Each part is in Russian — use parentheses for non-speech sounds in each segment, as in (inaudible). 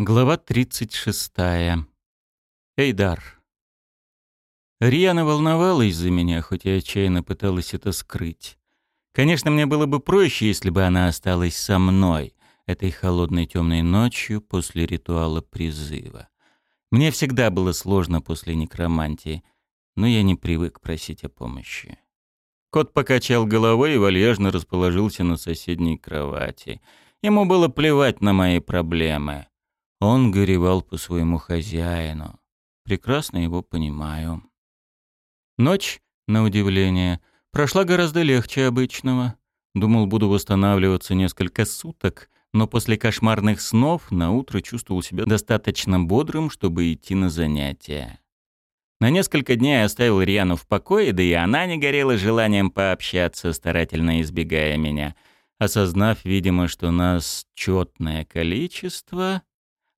Глава 36. Эйдар. Риана волновалась за меня, хоть и отчаянно пыталась это скрыть. Конечно, мне было бы проще, если бы она осталась со мной этой холодной темной ночью после ритуала призыва. Мне всегда было сложно после некромантии, но я не привык просить о помощи. Кот покачал головой и вальяжно расположился на соседней кровати. Ему было плевать на мои проблемы. Он горевал по своему хозяину. Прекрасно его понимаю. Ночь, на удивление, прошла гораздо легче обычного. Думал, буду восстанавливаться несколько суток, но после кошмарных снов на утро чувствовал себя достаточно бодрым, чтобы идти на занятия. На несколько дней оставил Риану в покое, да и она не горела желанием пообщаться, старательно избегая меня. Осознав, видимо, что нас четное количество,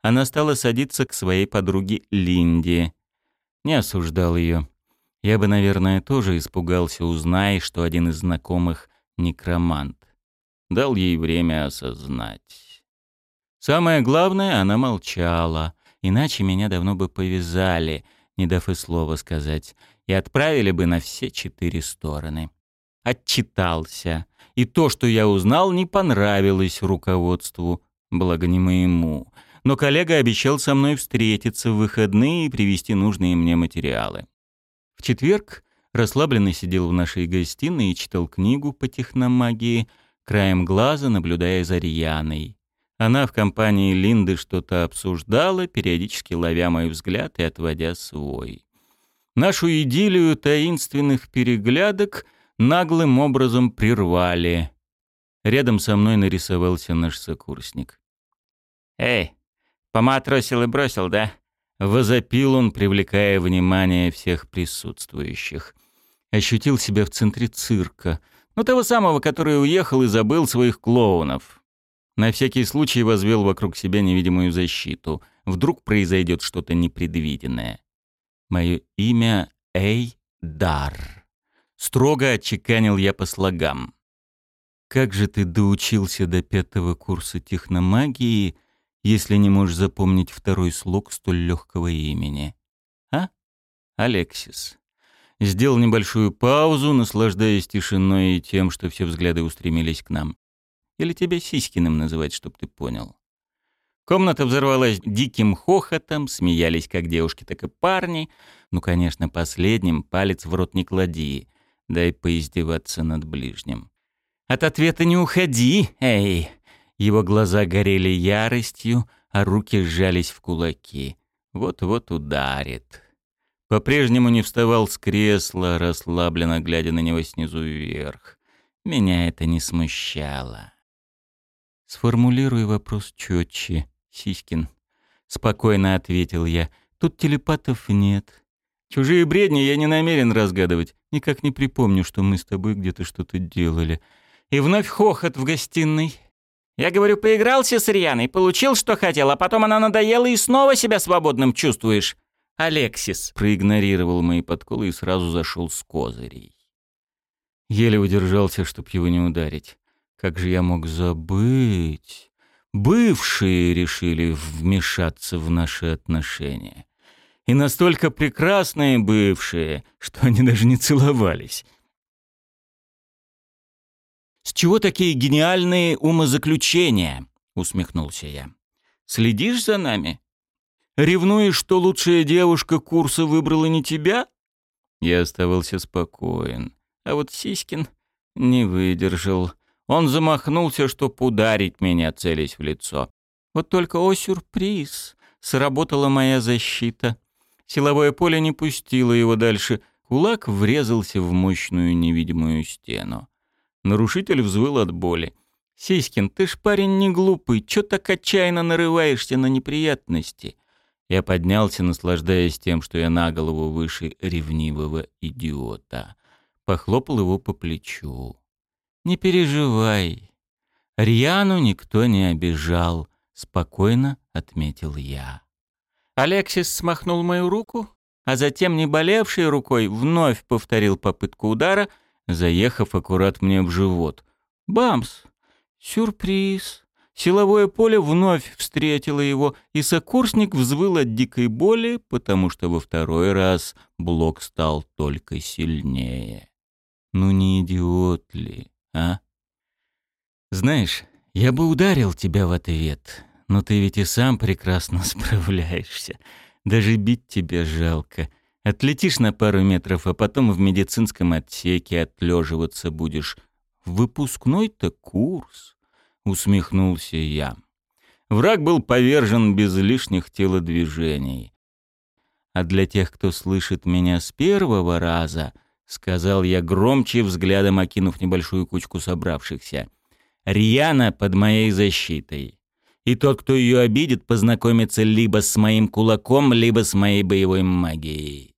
она стала садиться к своей подруге Линде. Не осуждал ее. Я бы, наверное, тоже испугался, узная, что один из знакомых — некромант. Дал ей время осознать. Самое главное, она молчала, иначе меня давно бы повязали, не дав и слова сказать, и отправили бы на все четыре стороны. Отчитался. И то, что я узнал, не понравилось руководству, благо не моему — но коллега обещал со мной встретиться в выходные и привезти нужные мне материалы. В четверг расслабленно сидел в нашей гостиной и читал книгу по техномагии, краем глаза наблюдая за Рьяной. Она в компании Линды что-то обсуждала, периодически ловя мой взгляд и отводя свой. Нашу идиллию таинственных переглядок наглым образом прервали. Рядом со мной нарисовался наш сокурсник. «Эй, Поматросил и бросил, да?» Возопил он, привлекая внимание всех присутствующих. Ощутил себя в центре цирка. Ну, того самого, который уехал и забыл своих клоунов. На всякий случай возвел вокруг себя невидимую защиту. Вдруг произойдет что-то непредвиденное. Мое имя Эйдар. Строго отчеканил я по слогам. Как же ты доучился до пятого курса техномагии — если не можешь запомнить второй слог столь легкого имени? А? Алексис. Сделал небольшую паузу, наслаждаясь тишиной и тем, что все взгляды устремились к нам. Или тебя Сиськиным называть, чтоб ты понял. Комната взорвалась диким хохотом, смеялись как девушки, так и парни. Ну, конечно, последним палец в рот не клади, дай поиздеваться над ближним. От ответа не уходи, эй! Его глаза горели яростью, а руки сжались в кулаки. Вот-вот ударит. По-прежнему не вставал с кресла, расслабленно глядя на него снизу вверх. Меня это не смущало. «Сформулируй вопрос четче, Сиськин», — спокойно ответил я. «Тут телепатов нет. Чужие бредни я не намерен разгадывать. Никак не припомню, что мы с тобой где-то что-то делали». И вновь хохот в гостиной. Я говорю, поигрался с Рианой, получил, что хотел, а потом она надоела и снова себя свободным чувствуешь. Алексис проигнорировал мои подколы и сразу зашел с козырей. Еле удержался, чтоб его не ударить. Как же я мог забыть? Бывшие решили вмешаться в наши отношения. И настолько прекрасные бывшие, что они даже не целовались. «С чего такие гениальные умозаключения?» — усмехнулся я. «Следишь за нами? Ревнуешь, что лучшая девушка курса выбрала не тебя?» Я оставался спокоен. А вот Сиськин не выдержал. Он замахнулся, чтоб ударить меня, целясь в лицо. Вот только, о сюрприз, сработала моя защита. Силовое поле не пустило его дальше. Кулак врезался в мощную невидимую стену. Нарушитель взвыл от боли. «Сиськин, ты ж парень не глупый, чё так отчаянно нарываешься на неприятности?» Я поднялся, наслаждаясь тем, что я на голову выше ревнивого идиота. Похлопал его по плечу. «Не переживай. Рьяну никто не обижал», — спокойно отметил я. Алексис смахнул мою руку, а затем, не болевшей рукой, вновь повторил попытку удара — заехав аккурат мне в живот. «Бамс! Сюрприз!» Силовое поле вновь встретило его, и сокурсник взвыл от дикой боли, потому что во второй раз блок стал только сильнее. Ну не идиот ли, а? Знаешь, я бы ударил тебя в ответ, но ты ведь и сам прекрасно (laughs) справляешься. Даже бить тебя жалко. Отлетишь на пару метров, а потом в медицинском отсеке отлеживаться будешь. Выпускной-то курс усмехнулся я. Враг был повержен без лишних телодвижений. А для тех, кто слышит меня с первого раза, сказал я громче, взглядом окинув небольшую кучку собравшихся. Рьяна под моей защитой. И тот, кто ее обидит, познакомится либо с моим кулаком, либо с моей боевой магией.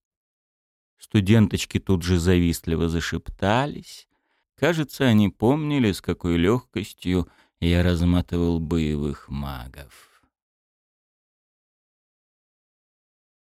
Студенточки тут же завистливо зашептались. Кажется, они помнили, с какой легкостью я разматывал боевых магов.